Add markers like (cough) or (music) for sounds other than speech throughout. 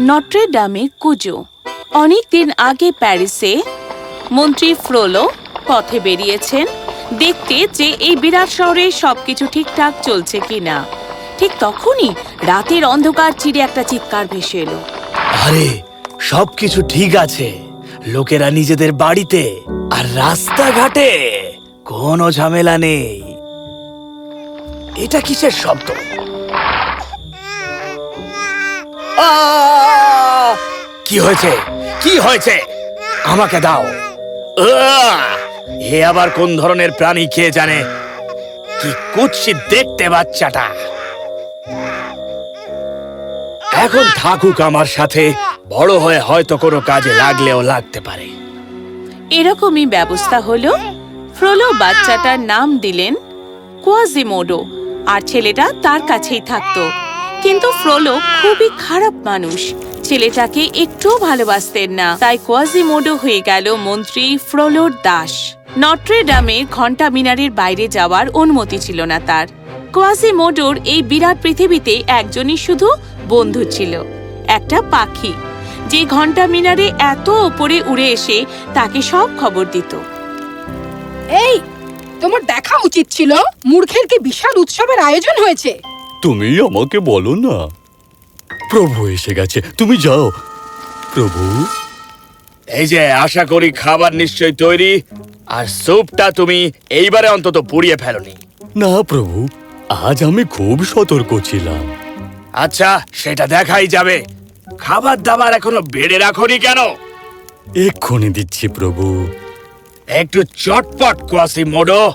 নটরে ডামে কুজো। অনেক দিন আগে প্যারিসে মন্ত্রী ফ্রোলো পথে বেরিয়েছেন, দেখতে যে এই বিরাট শহরে সবকিছু ঠিকঠাক চলছে কিনা। ঠিক তখনই রাতের অন্ধকার চিরে একটা চিৎকার ভেসে এলো। আরে, সবকিছু ঠিক আছে। লোকেরা নিজেদের বাড়িতে আর রাস্তাঘাটে কোনো ঝামেলা নেই। এটা কিসের শব্দ? কি হয়েছে? কি হয়েছে? আমাকে দাও! এ আবার কোন ধরনের প্রাণী কে জানে? কি কুৎসিত দেখতে বাচ্চাটা। এখন থাকুক আমার সাথে, বড় হয়ে হয়তো কোনো কাজে লাগলেও লাগতে পারে। এরকমই ব্যবস্থা হলো। ফ্রোলো বাচ্চাটার নাম দিলেন কোয়াজিমোডো, আর ছেলেটা তার কাছেই থাকতো। কিন্তু ফ্রোলো খুবই খারাপ মানুষ। ছেলেটাকে একটুও ভালোবাসতেন না, তাই কোয়াজিমোডো হয়ে গেল মন্ত্রী ফ্রোলোর দাস। নটরে ডামে ঘণ্টা মিনারের বাইরে যাওয়ার অনুমতি ছিল না তার। কোয়াজিমোডোর এই বিরাট পৃথিবীতে একজনই শুধু বন্ধু ছিল, একটা পাখি। যে ঘণ্টা মিনারে এত ওপরে উড়ে এসে তাকে সব খবর দিত। এই, তোমার দেখা উচিত ছিল, মূর্খের কি বিশাল উৎসবের আয়োজন হয়েছে। তুমি আমাকে বলো না। প্রভু এসে গেছে তুমি যাও। প্রভু? এই যে আশা করি খাবার নিশ্চয়ই তৈরি আর স্যুপটা তুমি এইবারে অন্তত পুড়িয়ে ফেলনি। না প্রভু আজ আমি খুব সতর্ক ছিলাম। আচ্ছা সেটা দেখাই যাবে। খাবার দাবার এখনও বেড়ে রাখোনি কেন? এক্ষুনি দিচ্ছি প্রভু। একটু চটপট কোয়াসি মোডো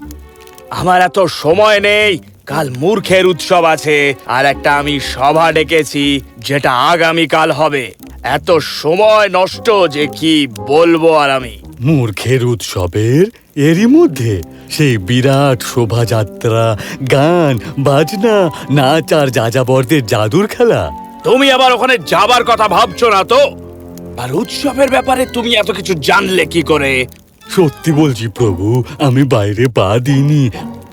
আমার এত সময় নেই কাল মূর্খের উৎসব আছে আর একটা আমি সভা ডেকেছি যেটা আগামী কাল হবে। এত সময় নষ্ট যে কি বলব আর আমি? মূর্খের উৎসবের এরই মধ্যে সেই বিরাট শোভাযাত্রা গান বাজনা নাচ আর যাযাবরদের জাদুর খেলা। তুমি আবার ওখানে যাবার কথা ভাবছ না তো? আর উৎসবের ব্যাপারে তুমি এত কিছু জানলে কি করে? সত্যি বলছি প্রভু আমি বাইরে পা দিইনি।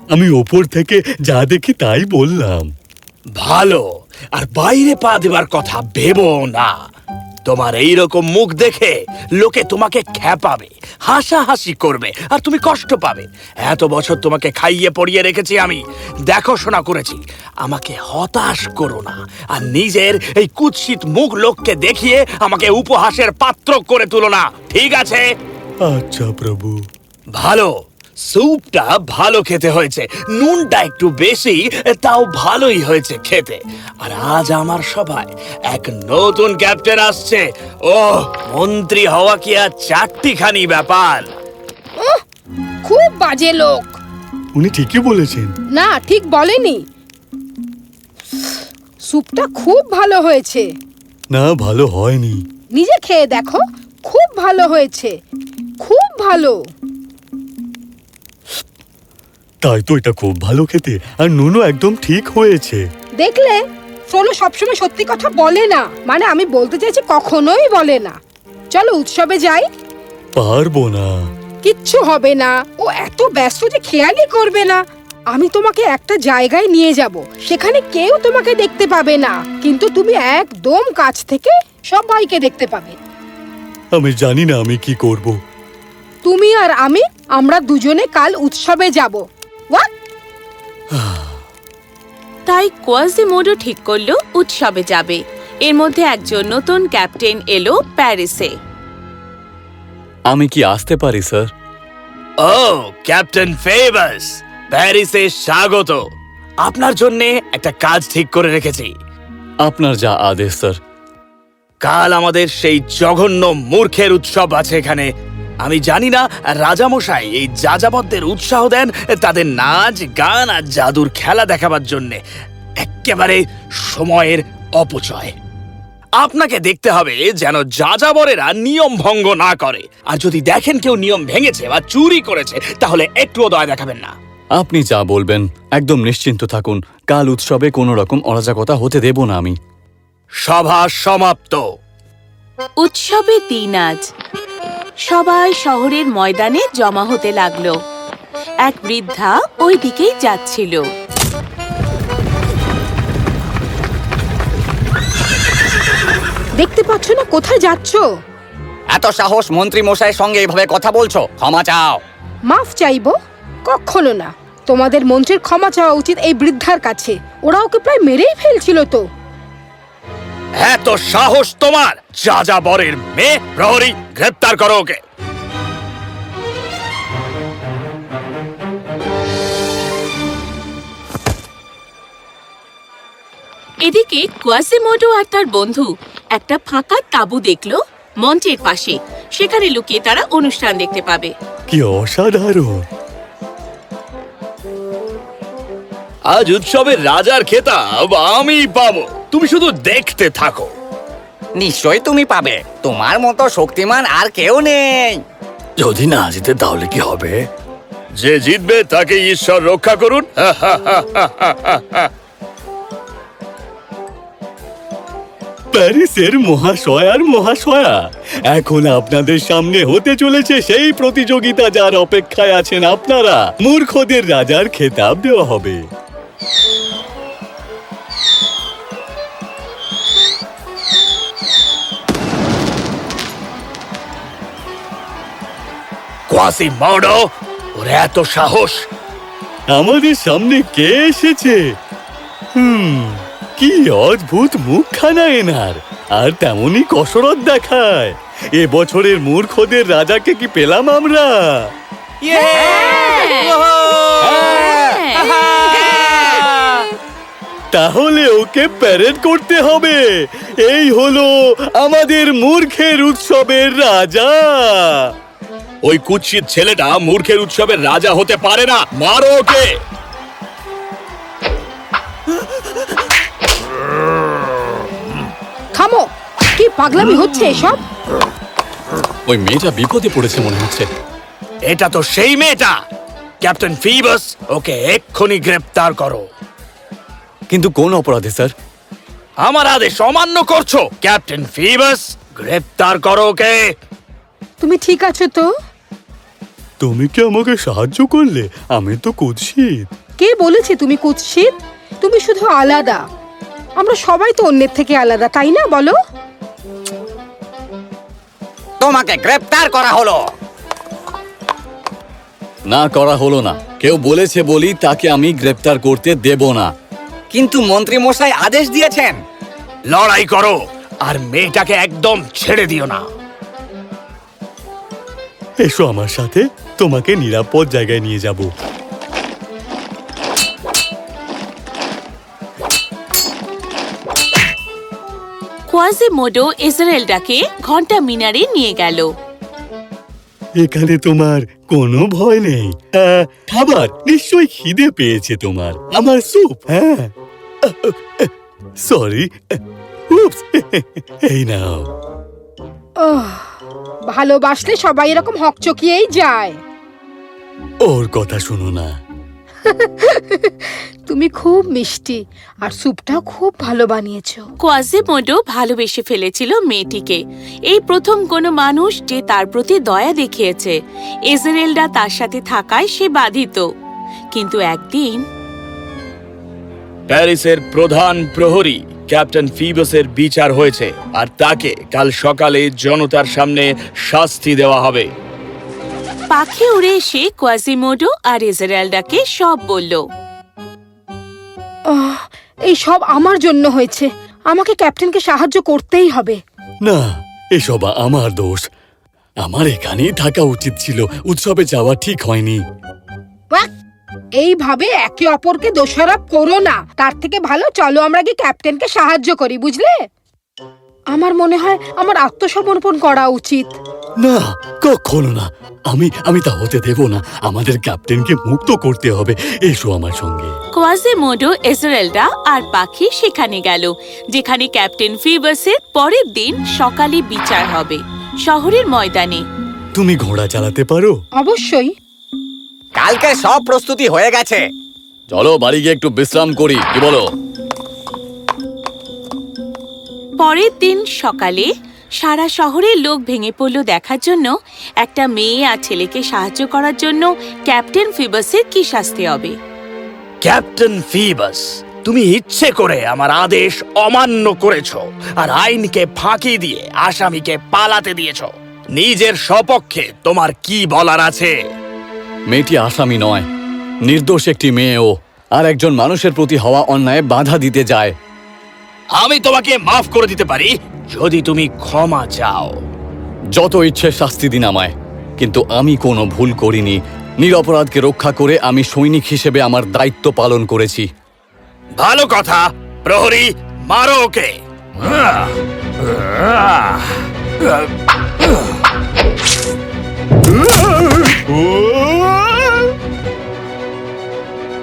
আমি ওপর থেকে যা দেখি তাই বললাম। ভালো আর বাইরে পা দেবার কথা ভেবো না। তোমার এই রকম মুখ দেখে লোকে তোমাকে খ্যাপাবে হাসাহাসি করবে আর তুমি কষ্ট পাবে। এত বছর তোমাকে খাইয়ে পড়িয়ে রেখেছি আমি। দেখাশোনা করেছি আমাকে হতাশ করো না আর নিজের এই কুৎসিত মুখ লোককে দেখিয়ে আমাকে উপহাসের পাত্র করে তুলো না। ঠিক আছে? আচ্ছা প্রভু। ভালো। স্যুপটা ভালো খেতে হয়েছে। নুনটা একটু বেশি তাও ভালোই হয়েছে খেতে। আর আজ আমার সভায় এক নতুন ক্যাপ্টেন আসছে। ও মন্ত্রী হওয়া কি আর চারটিখানি ব্যাপার। খুব বাজে লোক। উনি ঠিকই বলেছেন। না ঠিক বলেনি। স্যুপটা খুব ভালো হয়েছে। না ভালো হয়নি। নিজে খেয়ে দেখো খুব ভালো হয়েছে। খুব ভালো। তাই তো এটা খুব ভালো খেতে। আর নুনও একদম ঠিক হয়েছে। দেখলে? সোলো সবসময় সত্যি কথা বলে না। মানে আমি বলতে চাইছি কখনোই বলে না। চলো উৎসবে যাই। পারব না। কিচ্ছু হবে না। ও এত ব্যস্ত যে খেয়ালই করবে না। আমি তোমাকে একটা জায়গায় নিয়ে যাব। সেখানে কেউ তোমাকে দেখতে পাবে না। কিন্তু তুমি একদম কাছ থেকে সবাইকে দেখতে পাবে। আমি জানি না আমি কি করব। তুমি আর আমি আমরা দুজনে কাল উৎসবে যাব। হোয়াট তাই কোয়াজিমোডো ঠিক করল উৎসবে যাবে। এর মধ্যে একজন নতুন ক্যাপ্টেন এলো প্যারিসে। আমি কি আসতে পারি স্যার? ও ক্যাপ্টেন ফেভাস প্যারিসে স্বাগত। আপনার জন্য একটা কাজ ঠিক করে রেখেছি। আপনার যা আদেশ স্যার। কাল আমাদের সেই জঘন্য মূর্খের উৎসব আছে এখানে। আমি জানি না রাজামশাই এই যাযাবরদের উৎসাহ দেন তাদের নাচ গান আর জাদুর খেলা দেখাবার জন্য। একেবারে সময়ের অপচয়। আপনাকে দেখতে হবে যেন যাযাবরেরা নিয়ম ভঙ্গ না করে। আর যদি দেখেন কেউ নিয়ম ভেঙেছে বা চুরি করেছে তাহলে একটুও দয়া দেখাবেন না। আপনি যা বলবেন একদম নিশ্চিন্ত থাকুন। কাল উৎসবে কোনো রকম অরাজকতা হতে দেব না আমি। সভা সমাপ্ত। উৎসবে দিন আজ। সবাই শহরের ময়দানে জমা হতে লাগল। এক বৃদ্ধা ওই দিকেই যাচ্ছিল। দেখতে পাচ্ছ না কোথায় যাচ্ছ? এত সাহস মন্ত্রী মশাইয়ের সঙ্গে এভাবে কথা বলছো? ক্ষমা চাও। মাফ চাইব? কখনো না। তোমাদের মন্ত্রীর ক্ষমা চাওয়া উচিত এই বৃদ্ধার কাছে। ওরা ওকে প্রায় মেরেই ফেলছিল তো? এত সাহস তোমার। যাযাবরের মেয়ে প্রহরী গ্রেপ্তার করো ওকে। এদিকে কোয়াসিমোডো আর তার বন্ধু একটা ফাঁকা তাঁবু দেখল মঞ্চের পাশে। সেখানে লুকিয়ে তারা অনুষ্ঠান দেখতে পাবে। কি অসাধারণ। আজ উৎসবের রাজার খেতাব আমি পাবো। তুমি শুধু দেখতে থাকো। নিশ্চয়ই তুমি পাবে। তোমার মতো শক্তিমান আর কেউ নেই। যদি না জিতে তাহলে কি হবে? যে জিতবে তাকে ঈশ্বর রক্ষা করুন। (laughs) প্যারিসের মহাশয় আর মহাশয়া এখন আপনাদের সামনে হতে চলেছে সেই প্রতিযোগিতা যার অপেক্ষায় আছেন আপনারা। মূর্খদের রাজার খেতাব দেওয়া হবে। কোয়াসি মডো ওর এত সাহস। আমাদের সামনে কে এসেছে? হুম কি অদ্ভুত মুখখানা এনার আর তেমনই কসরত দেখায়। এ বছরের মূর্খদের রাজাকে কি পেলাম আমরা? তাহলে ওকে প্যারেড করতে হবে। এই হলো আমাদের মূর্খের উৎসবের রাজা। ওই কুৎসিত ছেলেটা মূর্খের উৎসবের রাজা হতে পারে না। মারো ওকে! থামো কি পাগলামি হচ্ছে এসব? ওই মেয়েটা বিপদে পড়েছে মনে হচ্ছে। এটা তো সেই মেয়েটা! ক্যাপ্টেন ফিবাস ওকে এক্ষুনি গ্রেপ্তার করো। কিন্তু কোন অপরাধে স্যার? আমার আদেশ অমান্য করছ। ক্যাপ্টেন ফিবাস গ্রেপ্তার করো ওকে। তুমি ঠিক আছো তো? তুমি কি আমাকে সাহায্য করলে? আমি তো কুৎসিত। কে বলেছে তুমি কুৎসিত? তুমি শুধু আলাদা। আমরা সবাই তো অন্যের থেকে আলাদা তাই না বলো? তোমাকে গ্রেপ্তার করা হলো। না করা হলো না। কেউ বলেছে বলি তাকে আমি গ্রেপ্তার করতে দেব না। কিন্তু মন্ত্রী মশাই আদেশ দিয়েছেন। লড়াই করো আর মেয়েটাকে একদম ছেড়ে দিও না। এসো আমার সাথে। তোমাকে নিরাপদ জায়গায় নিয়ে যাব। কোয়াসিমোডো ইসরায়েলটাকে ঘণ্টা মিনারে নিয়ে গেল। এখানে তোমার কোনো ভয় নেই। খাবার নিশ্চয়ই খিদে পেয়েছে তোমার। আমার স্যুপ হ্যাঁ। সরি এই নাও। ভালোবাসলে সবাই এরকম হকচকিয়েই যায়। ওর কথা শোনো না। (laughs) তুমি খুব মিষ্টি আর স্যুপটাও খুব ভালো বানিয়েছো। কোয়াসিমোডো ভালোবেসে ফেলেছিল মেয়েটিকে। এই প্রথম কোনো মানুষ যে তার প্রতি দয়া দেখিয়েছে ইসরায়েলরা তার সাথে থাকায় সে বাধিত। কিন্তু একদিন প্যারিসের প্রধান প্রহরী ক্যাপ্টেন ফিবাসের বিচার হয়েছে আর তাকে কাল সকালে জনতার সামনে শাস্তি দেওয়া হবে। পাখি উড়ে এসে কোয়াসিমোডো আর ইসরায়েলটাকে সব বলল আহ, এই সব আমার জন্য হয়েছে। আমাকে ক্যাপ্টেনকে সাহায্য করতেই হবে। না এসব আমার দোষ। আমার এখানেই থাকা উচিত ছিল। উৎসবে যাওয়া ঠিক হয়নি! এইভাবে একে অপরকে দোষারোপ করো না। তার থেকে ভালো চলো আমরা কি ক্যাপ্টেনকে সাহায্য করি বুঝলে? আমার মনে হয় আমার আত্মসমর্পণ করা উচিত। না কখনো না। আমি আমি তা হতে দেব না। আমাদের ক্যাপ্টেনকে মুক্ত করতে হবে। এসো আমার সঙ্গে। কোয়াসিমোডো ইসরায়েলরা আর পাখি সেখানে গেল যেখানে ক্যাপ্টেন ফিবাসের পরের দিন সকালে বিচার হবে শহরের ময়দানে। তুমি ঘোড়া চালাতে পারো? অবশ্যই। কালকে সব প্রস্তুতি হয়ে গেছে। চলো বাড়ি গিয়ে একটু বিশ্রাম করি কি বলো? পরের দিন সকালে সারা শহরে লোক ভেঙে পড়ল দেখার জন্য। একটা মেয়ে আর ছেলেকে সাহায্য করার জন্য ক্যাপ্টেন ফিবাসের কি শাস্তি হবে? ক্যাপ্টেন ফিবাস তুমি ইচ্ছে করে আমার আদেশ অমান্য করেছ আর আইনকে ফাঁকি দিয়ে আসামিকে পালাতে দিয়েছ। নিজের সপক্ষে তোমার কি বলার আছে? মেয়েটি আসামি নয় নির্দোষ একটি মেয়ে ও আর একজন মানুষের প্রতি হওয়া অন্যায় বাধা দিতে যায়। আমি তোমাকে মাফ করে দিতে পারি। যদি তুমি ক্ষমা চাও। যত ইচ্ছে শাস্তি দিন আমায় কিন্তু আমি কোনো ভুল করিনি। নিরপরাধকে রক্ষা করে আমি সৈনিক হিসেবে আমার দায়িত্ব পালন করেছি। ভালো কথা প্রহরী মারো ওকে।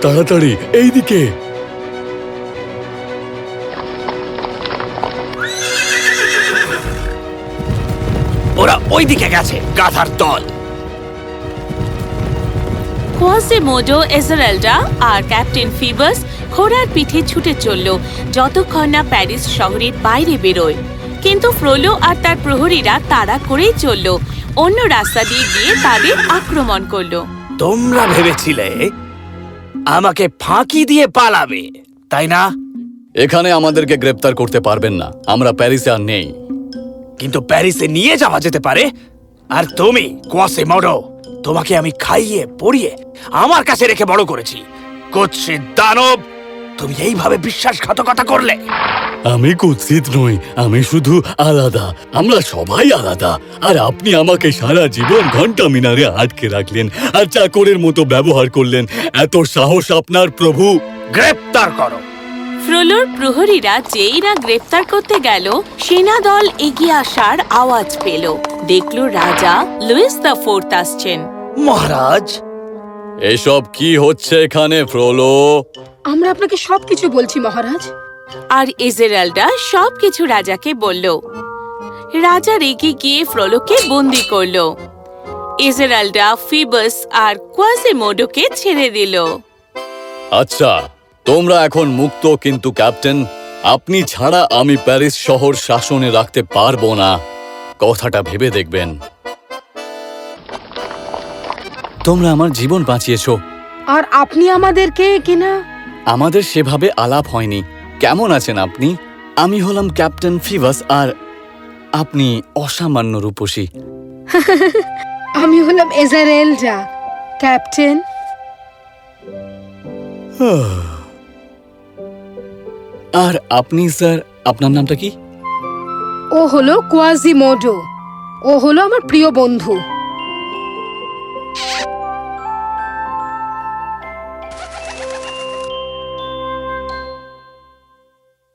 তাড়াতাড়ি এইদিকে। ওইদিকে গেছে গাধার দল। কোয়াসিমোডো এজারেল্ডা আর ক্যাপ্টেন ফিবাস ঘোড়ার পিঠে ছুটে চলল। যতক্ষণ না প্যারিস শহরের বাইরে বেরোয়। কিন্তু ফ্রোলো আর তার প্রহরীরা তাড়া করেই চলল। অন্য রাস্তা দিয়ে গিয়ে তাদের আক্রমণ করল। তোমরা ভেবেছিলে আমাকে ফাঁকি দিয়ে পালাবে তাই না? এখানে আমাদেরকে গ্রেপ্তার করতে পারবেন না। আমরা প্যারিসে আর নেই। কিন্তু প্যারিসে নিয়ে যাওয়া যেতে পারে? আর তুমি কোয়াসে মডো তোমাকে আমি খাইয়ে পড়িয়ে আমার কাছে রেখে বড় করেছি। কুৎসিত দানব তুমি এইভাবে বিশ্বাসঘাতকতা করলে? আমি কুৎসিত নই আমি শুধু আলাদা। আমরা সবাই আলাদা। আর আপনি আমাকে সারা জীবন ঘণ্টা মিনারে আটকে রাখলেন আর চাকরের মতো ব্যবহার করলেন। এত সাহস আপনার প্রভু। গ্রেপ্তার করো। ফ্রোলোর প্রহরীরা যেই না গ্রেফতার করতে গেল সেনা দল এগিয়ে আসার আওয়াজ পেল। দেখল রাজা লুইস দ্য ফোর্থ আসছেন। মহারাজ? এসব কি হচ্ছে এখানে ফ্রোলো আমরা আপনাকে সবকিছু বলছি মহারাজ। আর ইজেরাল্ডা সবকিছু রাজাকে বলল। রাজা রেগে গিয়ে ফ্রলোকে বন্দি করল। ইজেরাল্ডা ফিবাস আর কোয়াসিমোডোকে ছেড়ে দিল। আচ্ছা তোমরা এখন মুক্ত কিন্তু ক্যাপ্টেন আপনি ছাড়া আমি প্যারিস শহর শাসনে রাখতে পারব না। কথাটা ভেবে দেখবেন। তোমরা আমার জীবন বাঁচিয়েছো। আর আপনি আমাদেরকে কিনা? আমাদের সেভাবে আলাপ হয়নি। কেমন আছেন আপনি? আমি হলাম ক্যাপ্টেন ফিভাস আর আপনি অসামান্য রূপসী। (laughs) আমি হলাম এজারেলজা। ক্যাপ্টেন? (sighs) আর আপনি স্যার আপনার নামটা কি? ও হলো কোয়াজিমোডো। ও হলো আমার প্রিয় বন্ধু।